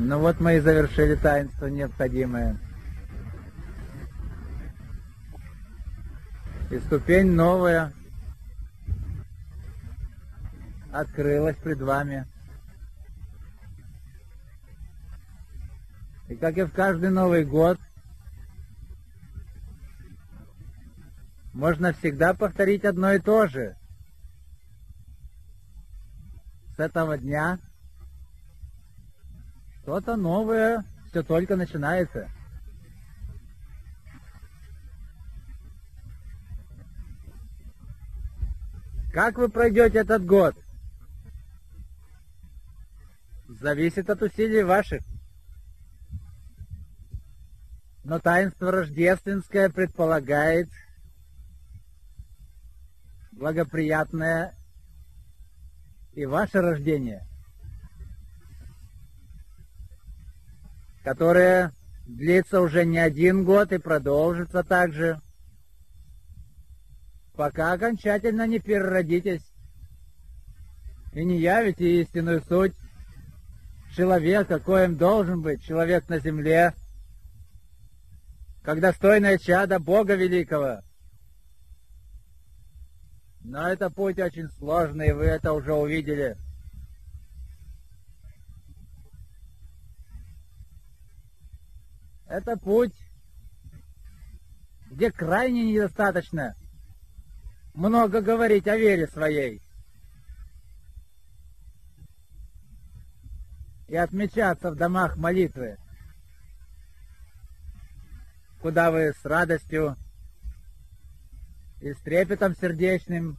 Ну вот мы и завершили таинство необходимое. И ступень новая открылась пред вами. И как и в каждый Новый год, можно всегда повторить одно и то же. С этого дня что-то новое все только начинается. Как вы пройдете этот год? Зависит от усилий ваших. Но таинство рождественское предполагает благоприятное и ваше рождение, которое длится уже не один год и продолжится также, пока окончательно не переродитесь и не явите истинную суть человека, коим должен быть человек на земле, как достойное чадо Бога Великого. Но это путь очень сложный, вы это уже увидели. Это путь, где крайне недостаточно много говорить о вере своей. И отмечаться в домах молитвы куда вы с радостью и с трепетом сердечным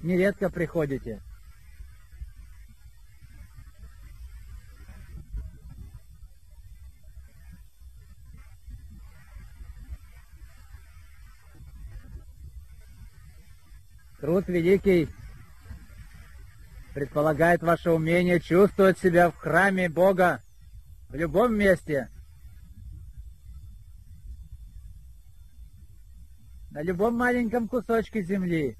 нередко приходите. Труд великий предполагает ваше умение чувствовать себя в храме Бога в любом месте – на любом маленьком кусочке земли.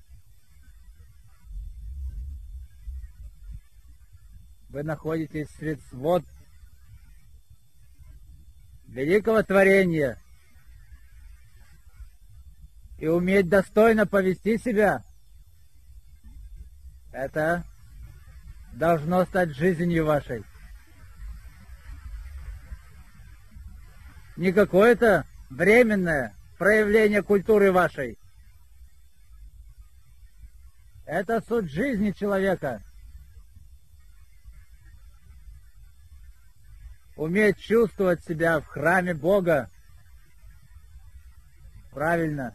Вы находитесь среди свод великого творения и уметь достойно повести себя, это должно стать жизнью вашей. Не какое-то временное, проявление культуры вашей. Это суть жизни человека. Уметь чувствовать себя в храме Бога. Правильно.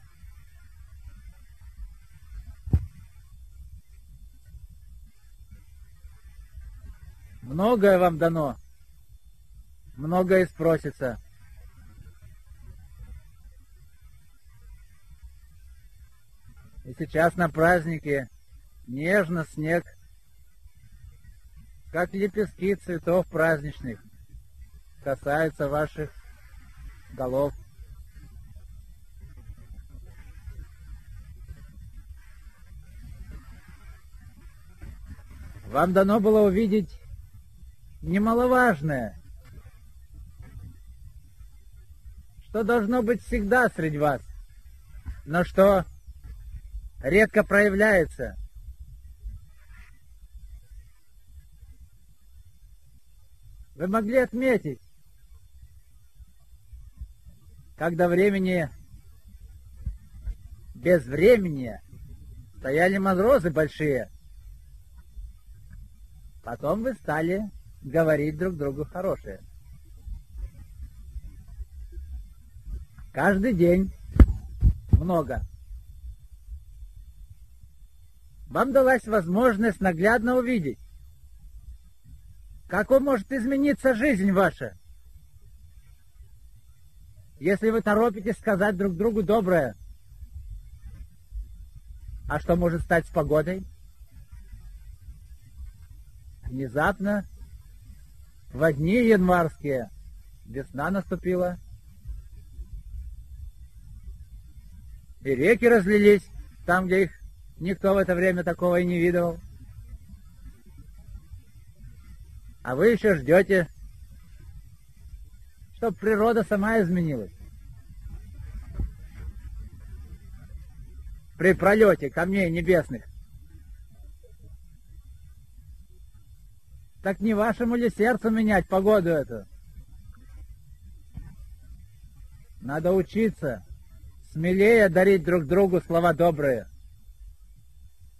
Многое вам дано. Многое спросится. И сейчас на празднике нежно снег, как лепестки цветов праздничных, касается ваших голов. Вам дано было увидеть немаловажное, что должно быть всегда среди вас, но что редко проявляется. Вы могли отметить, когда времени без времени стояли морозы большие. Потом вы стали говорить друг другу хорошее. Каждый день много вам далась возможность наглядно увидеть, как может измениться жизнь ваша, если вы торопитесь сказать друг другу доброе. А что может стать с погодой? Внезапно, в дни январские, весна наступила, и реки разлились там, где их Никто в это время такого и не видел. А вы еще ждете, чтоб природа сама изменилась. При пролете камней небесных. Так не вашему ли сердцу менять погоду эту? Надо учиться, смелее дарить друг другу слова добрые.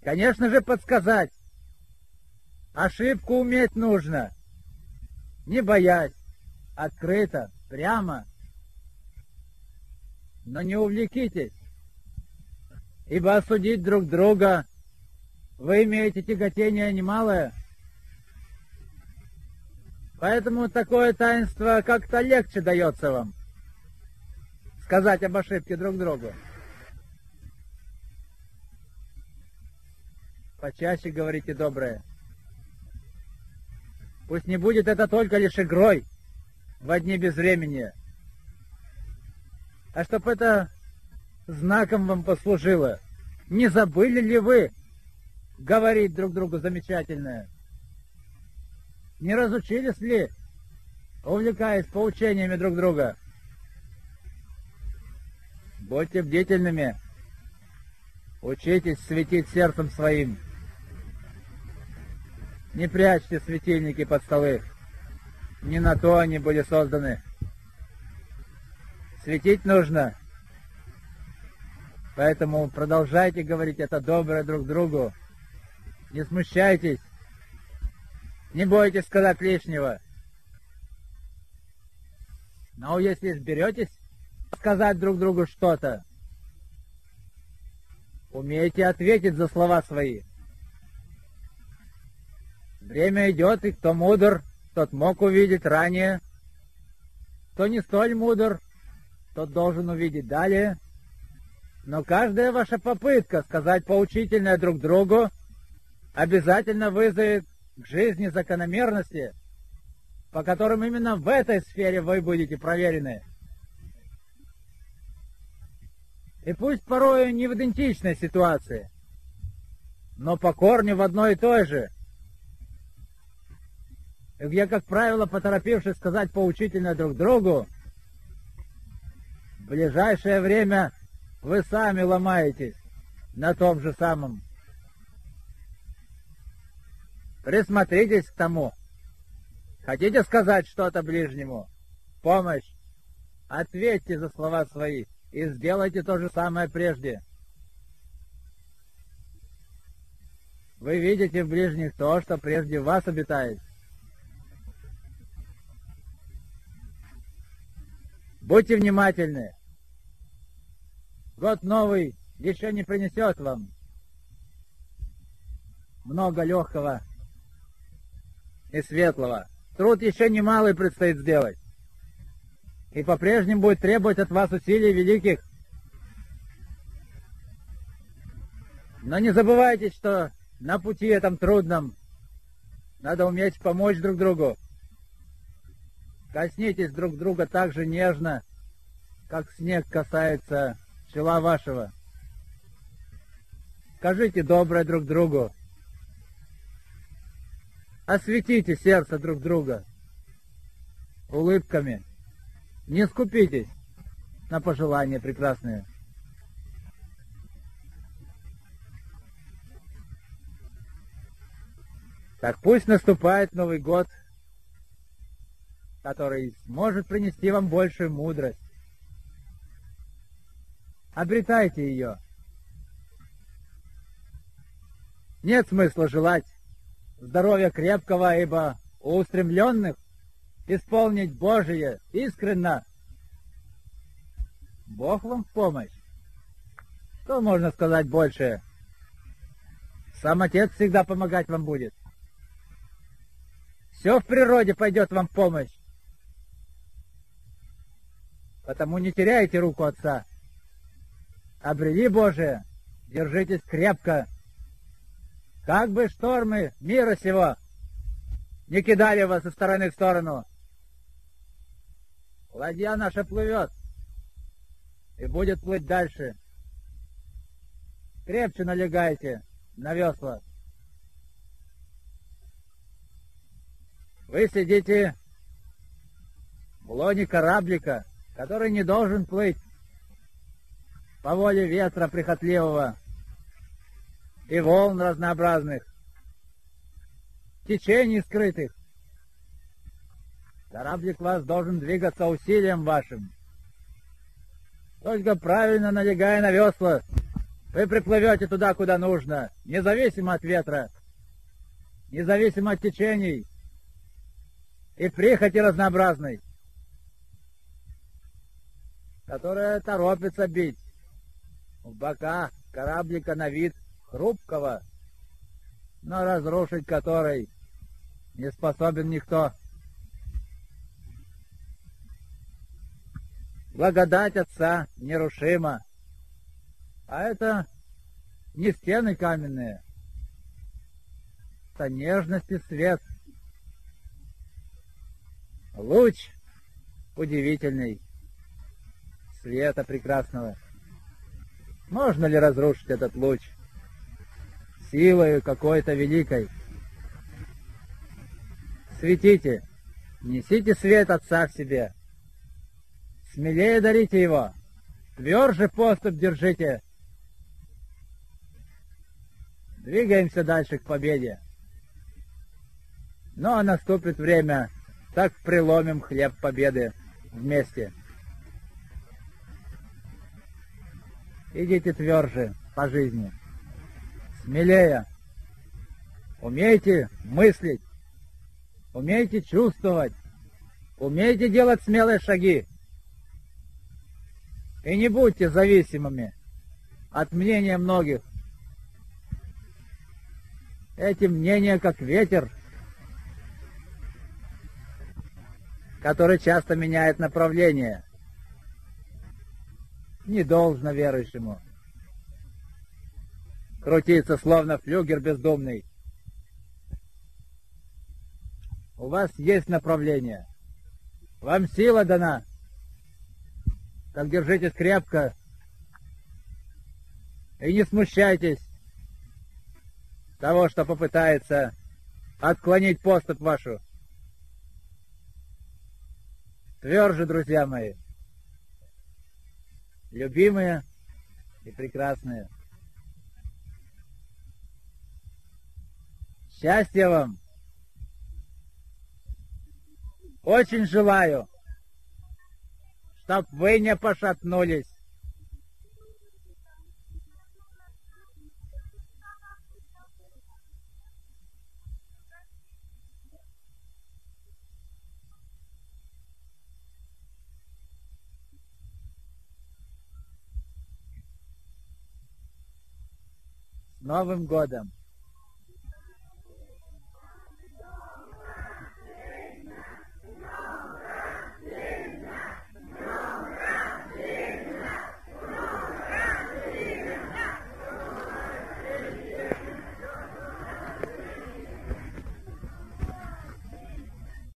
Конечно же, подсказать. Ошибку уметь нужно. Не боясь, открыто, прямо. Но не увлекитесь, ибо осудить друг друга вы имеете тяготение немалое. Поэтому такое таинство как-то легче дается вам сказать об ошибке друг другу. Почаще говорите доброе. Пусть не будет это только лишь игрой в дни безвременья, а чтоб это знаком вам послужило. Не забыли ли вы говорить друг другу замечательное? Не разучились ли, увлекаясь поучениями друг друга? Будьте бдительными. Учитесь светить сердцем своим. Не прячьте светильники под столы. Не на то они были созданы. Светить нужно. Поэтому продолжайте говорить это доброе друг другу. Не смущайтесь. Не бойтесь сказать лишнего. Но если сберетесь сказать друг другу что-то, умейте ответить за слова свои. Время идет, и кто мудр, тот мог увидеть ранее. Кто не столь мудр, тот должен увидеть далее. Но каждая ваша попытка сказать поучительное друг другу обязательно вызовет к жизни закономерности, по которым именно в этой сфере вы будете проверены. И пусть порою не в идентичной ситуации, но по корню в одной и той же – где, как правило, поторопившись сказать поучительно друг другу, в ближайшее время вы сами ломаетесь на том же самом. Присмотритесь к тому. Хотите сказать что-то ближнему? Помощь. Ответьте за слова свои и сделайте то же самое прежде. Вы видите в ближних то, что прежде вас обитает. Будьте внимательны. Год новый еще не принесет вам много легкого и светлого. Труд еще немалый предстоит сделать. И по-прежнему будет требовать от вас усилий великих. Но не забывайте, что на пути этом трудном надо уметь помочь друг другу. Коснитесь друг друга так же нежно, как снег касается чела вашего. Скажите доброе друг другу. Осветите сердце друг друга улыбками. Не скупитесь на пожелания прекрасные. Так пусть наступает Новый год — который может принести вам большую мудрость. Обретайте ее. Нет смысла желать здоровья крепкого, ибо у устремленных исполнить Божие искренно. Бог вам в помощь. Что можно сказать больше? Сам Отец всегда помогать вам будет. Все в природе пойдет вам в помощь. Потому не теряйте руку Отца. Обрели Божие, держитесь крепко. Как бы штормы мира сего не кидали вас со стороны в сторону. Ладья наша плывет и будет плыть дальше. Крепче налегайте на весла. Вы сидите в лоне кораблика, который не должен плыть по воле ветра прихотливого и волн разнообразных, течений скрытых. Кораблик вас должен двигаться усилием вашим. Только правильно налегая на весла, вы приплывете туда, куда нужно, независимо от ветра, независимо от течений и прихоти разнообразной, которая торопится бить в бока кораблика на вид хрупкого, но разрушить который не способен никто. Благодать Отца нерушима, а это не стены каменные, это нежность и свет. Луч удивительный, света прекрасного. Можно ли разрушить этот луч? Силою какой-то великой. Светите, несите свет Отца к себе. Смелее дарите его, тверже поступ держите. Двигаемся дальше к победе. Но наступит время, так приломим хлеб победы вместе. Идите тверже по жизни, смелее. Умейте мыслить, умейте чувствовать, умейте делать смелые шаги. И не будьте зависимыми от мнения многих. Эти мнения как ветер, который часто меняет направление. Не должно верующему крутиться, словно флюгер бездумный. У вас есть направление. Вам сила дана. Так держитесь крепко. И не смущайтесь того, что попытается отклонить поступ вашу. Тверже, друзья мои, любимые и прекрасные. Счастья вам! Очень желаю, чтоб вы не пошатнулись. Новым годом!